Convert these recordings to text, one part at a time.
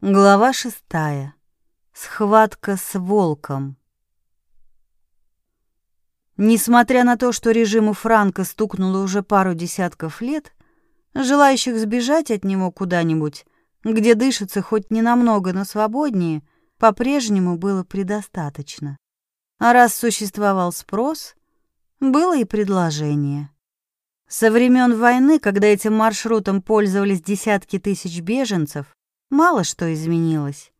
Глава шестая. Схватка с волком. Несмотря на то, что режиму Франка стукнуло уже пару десятков лет, желающих сбежать от него куда-нибудь, где дышится хоть ненамного, но свободнее, по-прежнему было предостаточно. А раз существовал спрос, было и предложение. Со времен войны, когда этим маршрутом пользовались десятки тысяч беженцев, Мало что изменилось.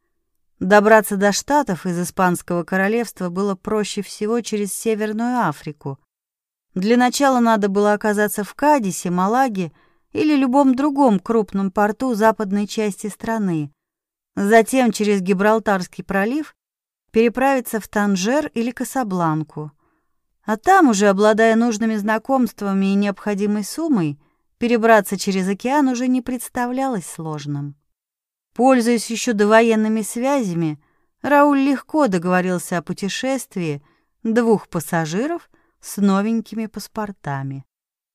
Добраться до Штатов из Испанского королевства было проще всего через Северную Африку. Для начала надо было оказаться в Кадисе, Малаге или любом другом крупном порту западной части страны. Затем через Гибралтарский пролив переправиться в Танжер или Касабланку. А там уже, обладая нужными знакомствами и необходимой суммой, перебраться через океан уже не представлялось сложным. Пользуясь еще довоенными связями, Рауль легко договорился о путешествии двух пассажиров с новенькими паспортами.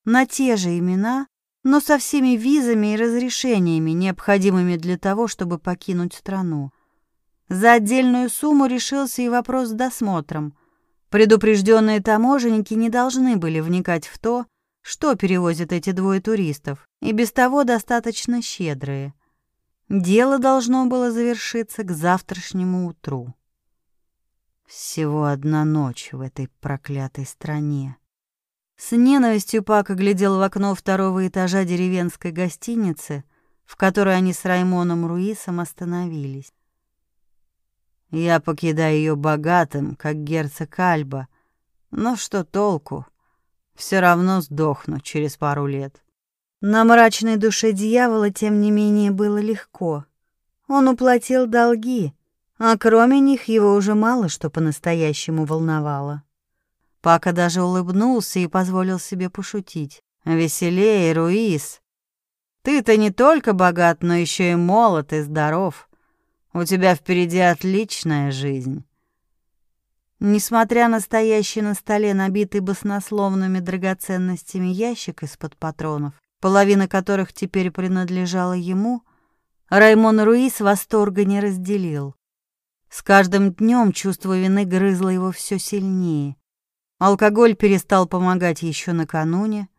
На те же имена, но со всеми визами и разрешениями, необходимыми для того, чтобы покинуть страну. За отдельную сумму решился и вопрос с досмотром. Предупрежденные таможенники не должны были вникать в то, что перевозят эти двое туристов, и без того достаточно щедрые – Дело должно было завершиться к завтрашнему утру. Всего одна ночь в этой проклятой стране. С ненавистью Пака глядел в окно второго этажа деревенской гостиницы, в которой они с Раймоном Руисом остановились. Я покидаю ее богатым, как герцог Альба, но что толку? Все равно сдохну через пару лет. На мрачной душе дьявола, тем не менее, было легко. Он уплатил долги, а кроме них его уже мало что по-настоящему волновало. Пака даже улыбнулся и позволил себе пошутить. «Веселее, Руис! Ты-то не только богат, но еще и молод и здоров. У тебя впереди отличная жизнь». Несмотря на стоящий на столе набитый баснословными драгоценностями ящик из-под патронов, половина которых теперь принадлежала ему, Раймон Руис восторга не разделил. С каждым днем чувство вины грызло его все сильнее. Алкоголь перестал помогать еще накануне,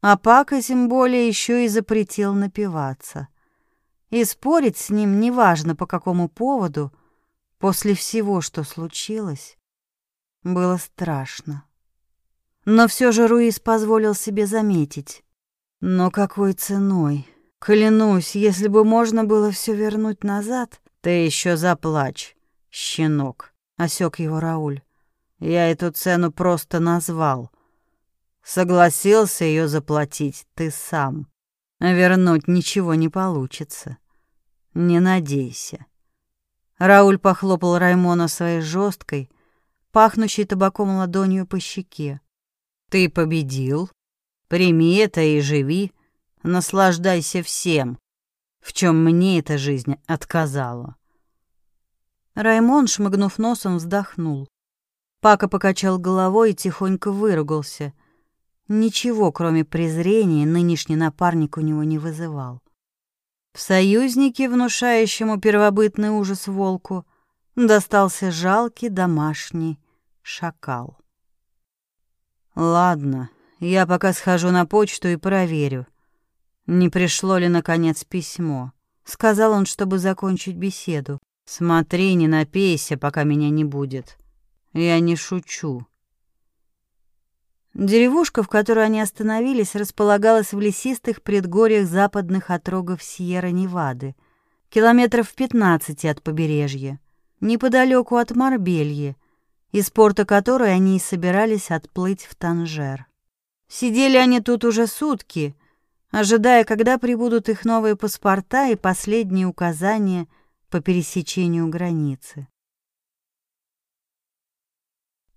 а Пака тем более еще и запретил напиваться. И спорить с ним, неважно по какому поводу, после всего, что случилось, было страшно. Но все же Руис позволил себе заметить. Но какой ценой? Клянусь, если бы можно было все вернуть назад, ты еще заплачь, щенок, осек его Рауль. Я эту цену просто назвал. Согласился ее заплатить ты сам. Вернуть ничего не получится. Не надейся. Рауль похлопал Раймона своей жесткой, пахнущей табаком ладонью по щеке. Ты победил, Прими это и живи, наслаждайся всем, в чем мне эта жизнь отказала. Раймон, шмыгнув носом, вздохнул. Пака покачал головой и тихонько выругался. Ничего, кроме презрения, нынешний напарник у него не вызывал. В союзнике, внушающему первобытный ужас волку, достался жалкий домашний шакал. «Ладно», я пока схожу на почту и проверю, не пришло ли, наконец, письмо. Сказал он, чтобы закончить беседу. Смотри, не напейся, пока меня не будет. Я не шучу. Деревушка, в которой они остановились, располагалась в лесистых предгорьях западных отрогов Сьерра-Невады, километров в пятнадцати от побережья, неподалеку от Марбельи, из порта которой они и собирались отплыть в Танжер. Сидели они тут уже сутки, ожидая, когда прибудут их новые паспорта и последние указания по пересечению границы.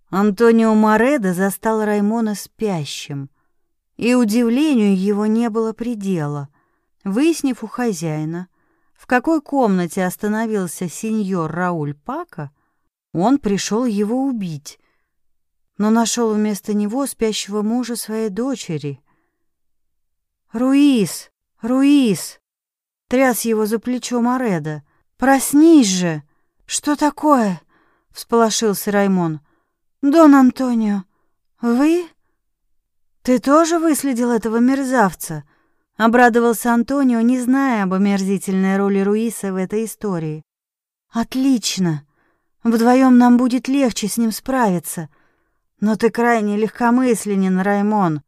Антонио Мореда застал Раймона спящим, и удивлению его не было предела. Выяснив у хозяина, в какой комнате остановился сеньор Рауль Пака, он пришел его убить, но нашел вместо него спящего мужа своей дочери. «Руис! Руис!» — тряс его за плечо Мореда. Проснись же! Что такое?» — всполошился Раймон. «Дон Антонио, вы? Ты тоже выследил этого мерзавца?» Обрадовался Антонио, не зная об омерзительной роли Руиса в этой истории. «Отлично! Вдвоем нам будет легче с ним справиться. Но ты крайне легкомысленен, Раймон.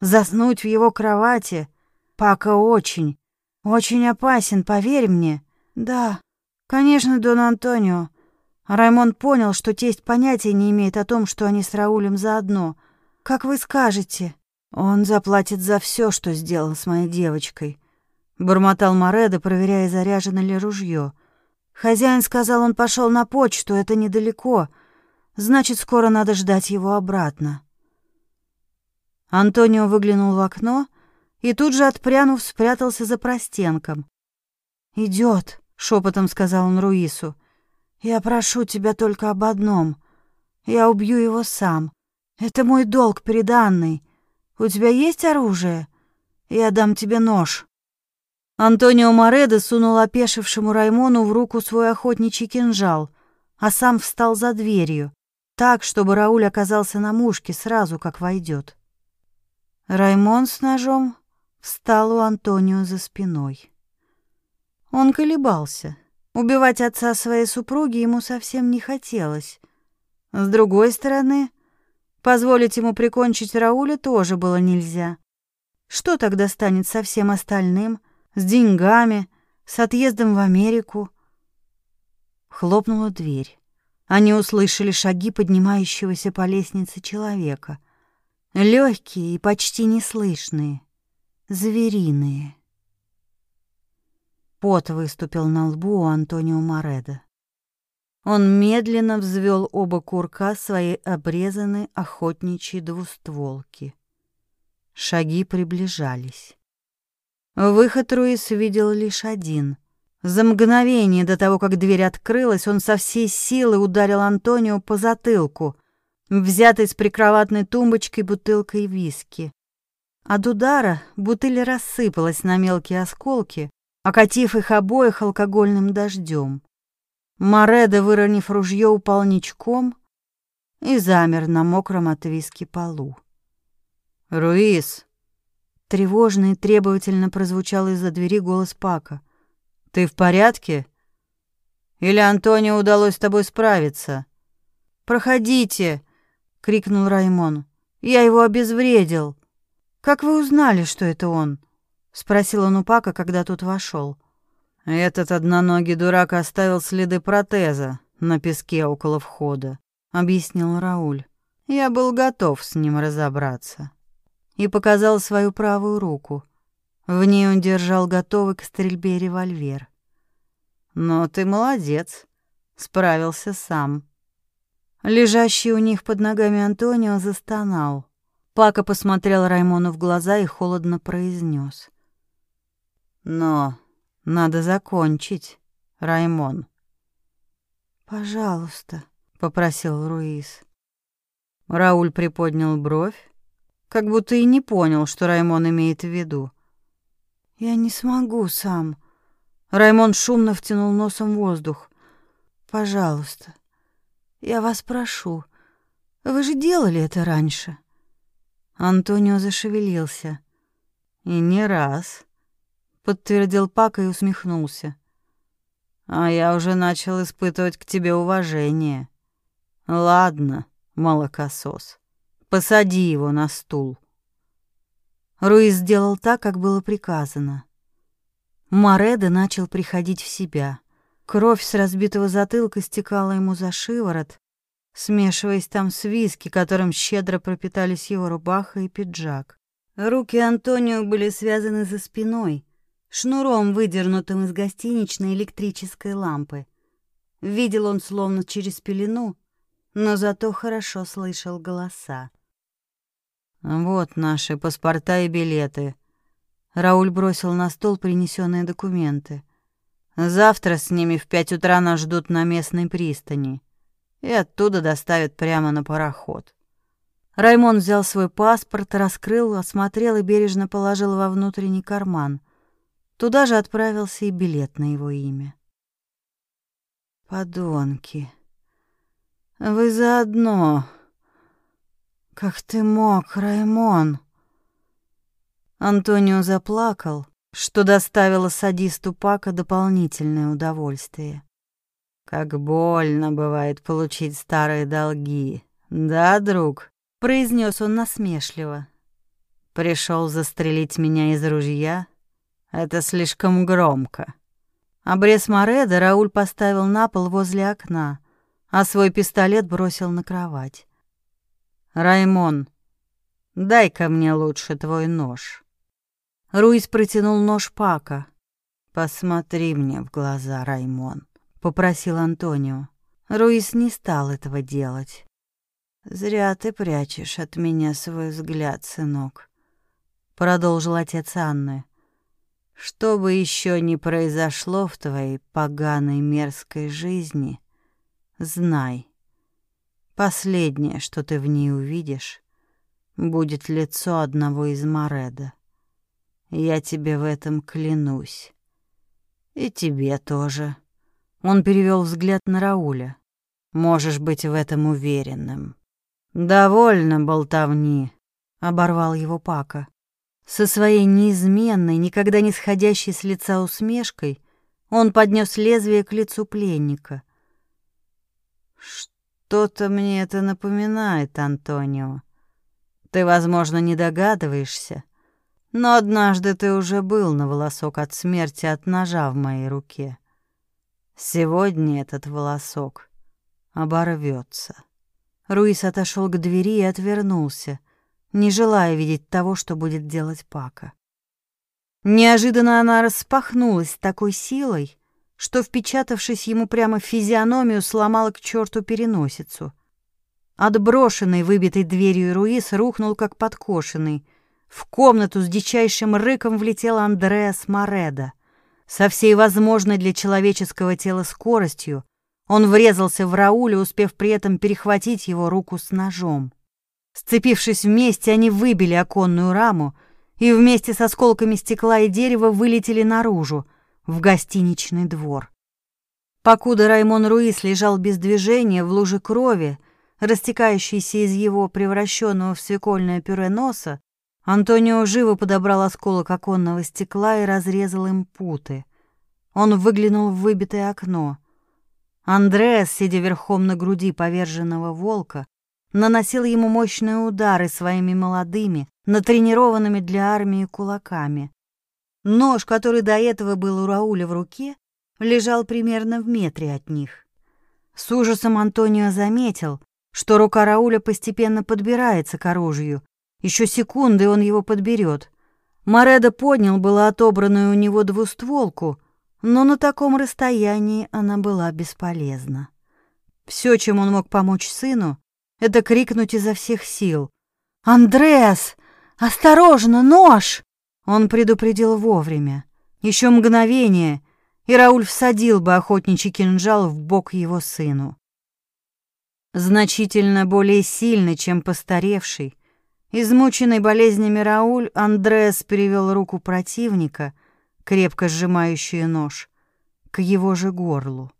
Заснуть в его кровати Пака очень, очень опасен, поверь мне. Да, конечно, Дон Антонио. Раймон понял, что тесть понятия не имеет о том, что они с Раулем заодно. Как вы скажете, он заплатит за все, что сделал с моей девочкой. Бормотал Мореда, проверяя, заряжено ли ружье. Хозяин сказал, он пошел на почту, это недалеко. Значит, скоро надо ждать его обратно. Антонио выглянул в окно и тут же, отпрянув, спрятался за простенком. «Идёт», — шепотом сказал он Руису. «Я прошу тебя только об одном. Я убью его сам. Это мой долг перед Анной. У тебя есть оружие? Я дам тебе нож». Антонио Мореда сунул опешившему Раймону в руку свой охотничий кинжал, а сам встал за дверью, так, чтобы Рауль оказался на мушке сразу, как войдет. Раймон с ножом встал у Антонио за спиной. Он колебался. Убивать отца своей супруги ему совсем не хотелось. С другой стороны, позволить ему прикончить Рауля тоже было нельзя. Что тогда станет со всем остальным? С деньгами, с отъездом в Америку? Хлопнула дверь. Они услышали шаги поднимающегося по лестнице человека. Легкие и почти неслышные звериные. Пот выступил на лбу у Антонио Мореда. Он медленно взвел оба курка своей обрезанной охотничьей двустволки. Шаги приближались. Выход Руис видел лишь один. За мгновение до того, как дверь открылась, он со всей силы ударил Антонио по затылку, взятой с прикроватной тумбочкой бутылкой виски. От удара бутыль рассыпалась на мелкие осколки, окатив их обоих алкогольным дождем. Мореда, выронив ружье, упал ничком и замер на мокром от виски полу. «Руис!» Тревожно и требовательно прозвучал из-за двери голос Пака. «Ты в порядке? Или Антонио удалось с тобой справиться?» «Проходите!» — крикнул Раймон. «Я его обезвредил!» «Как вы узнали, что это он?» — спросил он у Пака, когда тот вошел. «Этот одноногий дурак оставил следы протеза на песке около входа», — объяснил Рауль. «Я был готов с ним разобраться». И показал свою правую руку. В ней он держал готовый к стрельбе револьвер. «Но ты молодец, справился сам». Лежащий у них под ногами Антонио застонал. Пака посмотрел Раймону в глаза и холодно произнес: «Но надо закончить, Раймон». «Пожалуйста», — попросил Руис. Рауль приподнял бровь, как будто и не понял, что Раймон имеет в виду. «Я не смогу сам». Раймон шумно втянул носом воздух. «Пожалуйста, я вас прошу. Вы же делали это раньше». Антонио зашевелился. «И не раз», — подтвердил Пака и усмехнулся. «А я уже начал испытывать к тебе уважение. Ладно, молокосос, посади его на стул». Руис сделал так, как было приказано. Мореда начал приходить в себя. Кровь с разбитого затылка стекала ему за шиворот, смешиваясь там с виски, которым щедро пропитались его рубаха и пиджак. Руки Антонио были связаны за спиной, шнуром, выдернутым из гостиничной электрической лампы. Видел он словно через пелену, но зато хорошо слышал голоса. «Вот наши паспорта и билеты». Рауль бросил на стол принесенные документы. «Завтра с ними в пять утра нас ждут на местной пристани и оттуда доставят прямо на пароход. Раймон взял свой паспорт, раскрыл, осмотрел и бережно положил во внутренний карман. Туда же отправился и билет на его имя. Подонки. Вы заодно. Как ты мог, Раймон? Антонио заплакал, что доставило садисту Пака дополнительное удовольствие. Как больно бывает получить старые долги. Да, друг, произнес он насмешливо. Пришел застрелить меня из ружья? Это слишком громко. Обрез Мореда Рауль поставил на пол возле окна, а свой пистолет бросил на кровать. «Раймон, дай-ка мне лучше твой нож». Руис протянул нож Пака. «Посмотри мне в глаза, Раймон», — попросил Антонио. Руис не стал этого делать. «Зря ты прячешь от меня свой взгляд, сынок», — продолжил отец Анны. «Что бы еще ни произошло в твоей поганой мерзкой жизни, знай, Последнее, что ты в ней увидишь, будет лицо одного из Мореда. Я тебе в этом клянусь. И тебе тоже. Он перевел взгляд на Рауля. Можешь быть в этом уверенным. Довольно болтовни, оборвал его Пака. Со своей неизменной, никогда не сходящей с лица усмешкой, он поднес лезвие к лицу пленника. Что что-то мне это напоминает, Антонио. Ты, возможно, не догадываешься, но однажды ты уже был на волосок от смерти от ножа в моей руке. Сегодня этот волосок оборвется. Руис отошел к двери и отвернулся, не желая видеть того, что будет делать Пака. Неожиданно она распахнулась с такой силой, что, впечатавшись ему прямо в физиономию, сломала к черту переносицу. Отброшенный, выбитой дверью Руис рухнул, как подкошенный. В комнату с дичайшим рыком влетел Андреас Мореда. Со всей возможной для человеческого тела скоростью он врезался в Рауля, успев при этом перехватить его руку с ножом. Сцепившись вместе, они выбили оконную раму и вместе с осколками стекла и дерева вылетели наружу, в гостиничный двор. Покуда Раймон Руис лежал без движения в луже крови, растекающейся из его превращенного в свекольное пюре носа, Антонио живо подобрал осколок оконного стекла и разрезал им путы. Он выглянул в выбитое окно. Андреас, сидя верхом на груди поверженного волка, наносил ему мощные удары своими молодыми, натренированными для армии кулаками. Нож, который до этого был у Рауля в руке, лежал примерно в метре от них. С ужасом Антонио заметил, что рука Рауля постепенно подбирается к оружию. Еще секунды он его подберет. Мореда поднял было отобранную у него двустволку, но на таком расстоянии она была бесполезна. Все, чем он мог помочь сыну, это крикнуть изо всех сил. «Андреас! Осторожно, нож!» Он предупредил вовремя. Еще мгновение, и Рауль всадил бы охотничий кинжал в бок его сыну. Значительно более сильный, чем постаревший, измученный болезнями Рауль, Андреас перевел руку противника, крепко сжимающую нож, к его же горлу.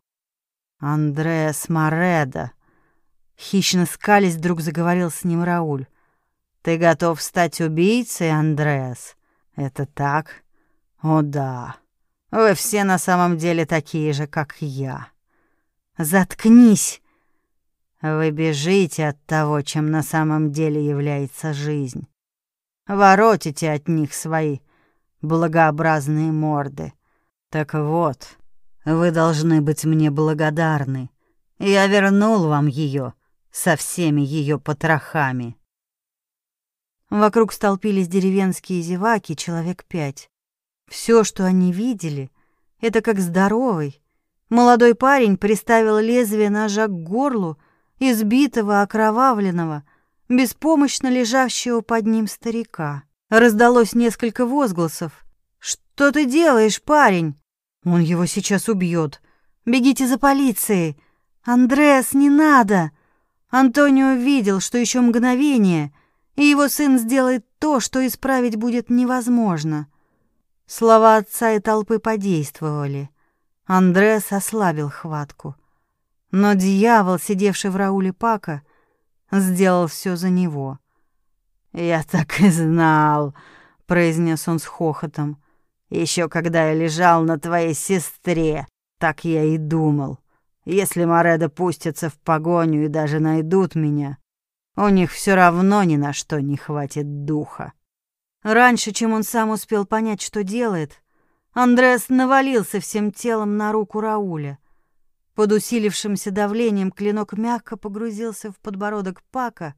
«Андреас Мореда!» Хищно скались, вдруг заговорил с ним Рауль. «Ты готов стать убийцей, Андреас?» Это так? О да. Вы все на самом деле такие же, как я. Заткнись. Вы бежите от того, чем на самом деле является жизнь. Воротите от них свои благообразные морды. Так вот, вы должны быть мне благодарны. Я вернул вам ее со всеми ее потрохами. Вокруг столпились деревенские зеваки, человек пять. Все, что они видели, это как здоровый. Молодой парень приставил лезвие ножа к горлу избитого, окровавленного, беспомощно лежащего под ним старика. Раздалось несколько возгласов. «Что ты делаешь, парень? Он его сейчас убьет. Бегите за полицией! Андреас, не надо!» Антонио видел, что еще мгновение — и его сын сделает то, что исправить будет невозможно. Слова отца и толпы подействовали. Андреас ослабил хватку. Но дьявол, сидевший в Рауле Пака, сделал все за него. «Я так и знал», — произнес он с хохотом. Еще когда я лежал на твоей сестре, так я и думал. Если Мореда пустятся в погоню и даже найдут меня, у них все равно ни на что не хватит духа». Раньше, чем он сам успел понять, что делает, Андреас навалился всем телом на руку Рауля. Под усилившимся давлением клинок мягко погрузился в подбородок Пака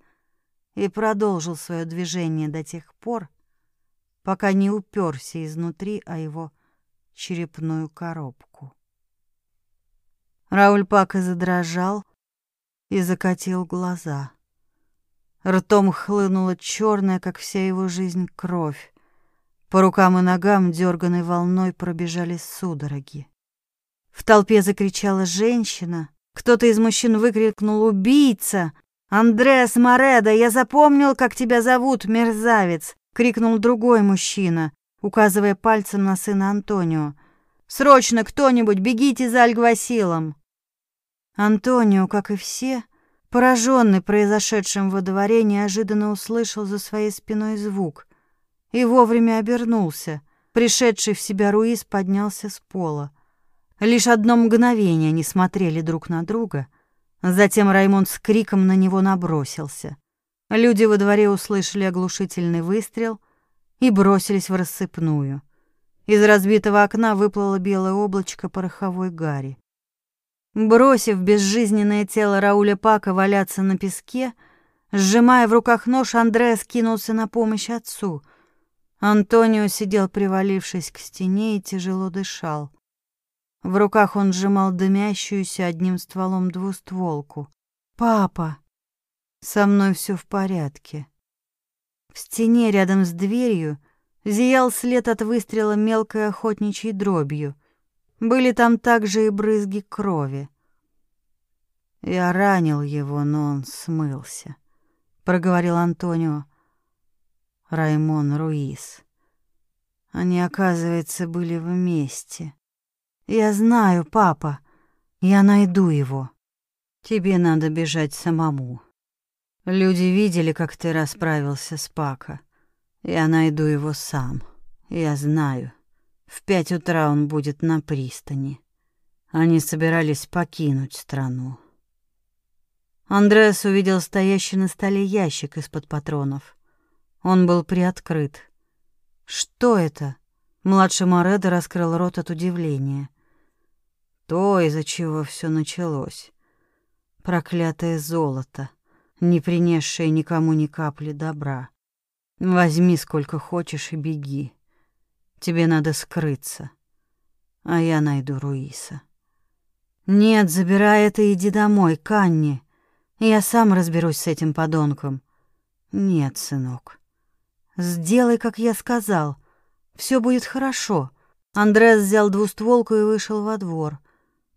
и продолжил свое движение до тех пор, пока не уперся изнутри о его черепную коробку. Рауль Пака задрожал и закатил глаза. Ртом хлынула черная, как вся его жизнь, кровь. По рукам и ногам дерганой волной пробежали судороги. В толпе закричала женщина. Кто-то из мужчин выкрикнул «Убийца!» «Андреас Мореда, я запомнил, как тебя зовут, мерзавец!» — крикнул другой мужчина, указывая пальцем на сына Антонио. «Срочно кто-нибудь, бегите за Альгвасилом!» Антонио, как и все, пораженный произошедшим во дворе, неожиданно услышал за своей спиной звук и вовремя обернулся. Пришедший в себя Руис поднялся с пола. Лишь одно мгновение они смотрели друг на друга, затем Раймонд с криком на него набросился. Люди во дворе услышали оглушительный выстрел и бросились в рассыпную. Из разбитого окна выплыло белое облачко пороховой гари. Бросив безжизненное тело Рауля Пака валяться на песке, сжимая в руках нож, Андреас кинулся на помощь отцу — Антонио сидел, привалившись к стене, и тяжело дышал. В руках он сжимал дымящуюся одним стволом двустволку. «Папа!» «Со мной все в порядке». В стене рядом с дверью зиял след от выстрела мелкой охотничьей дробью. Были там также и брызги крови. «Я ранил его, но он смылся», — проговорил Антонио. Раймон Руис. Они, оказывается, были вместе. Я знаю, папа. Я найду его. Тебе надо бежать самому. Люди видели, как ты расправился с Пака. Я найду его сам. Я знаю. В пять утра он будет на пристани. Они собирались покинуть страну. Андреас увидел стоящий на столе ящик из-под патронов. Он был приоткрыт. «Что это?» Младший Мореда раскрыл рот от удивления. То, из-за чего все началось. Проклятое золото, не принесшее никому ни капли добра. Возьми сколько хочешь и беги. Тебе надо скрыться, а я найду Руиса. Нет, забирай это и иди домой, Канни. Я сам разберусь с этим подонком. Нет, сынок. Сделай, как я сказал. Все будет хорошо. Андрес взял двустволку и вышел во двор.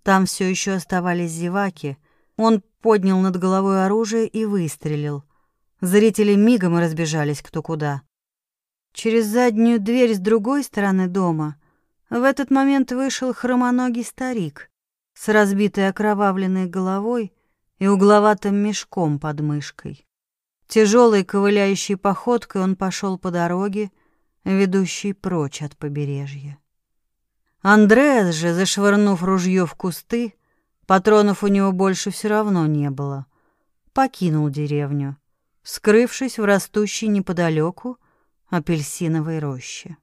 Там все еще оставались зеваки. Он поднял над головой оружие и выстрелил. Зрители мигом разбежались кто куда. Через заднюю дверь с другой стороны дома в этот момент вышел хромоногий старик с разбитой окровавленной головой и угловатым мешком под мышкой. Тяжелой ковыляющей походкой он пошел по дороге, ведущей прочь от побережья. Андреас же, зашвырнув ружье в кусты, патронов у него больше все равно не было, покинул деревню, скрывшись в растущей неподалеку апельсиновой роще.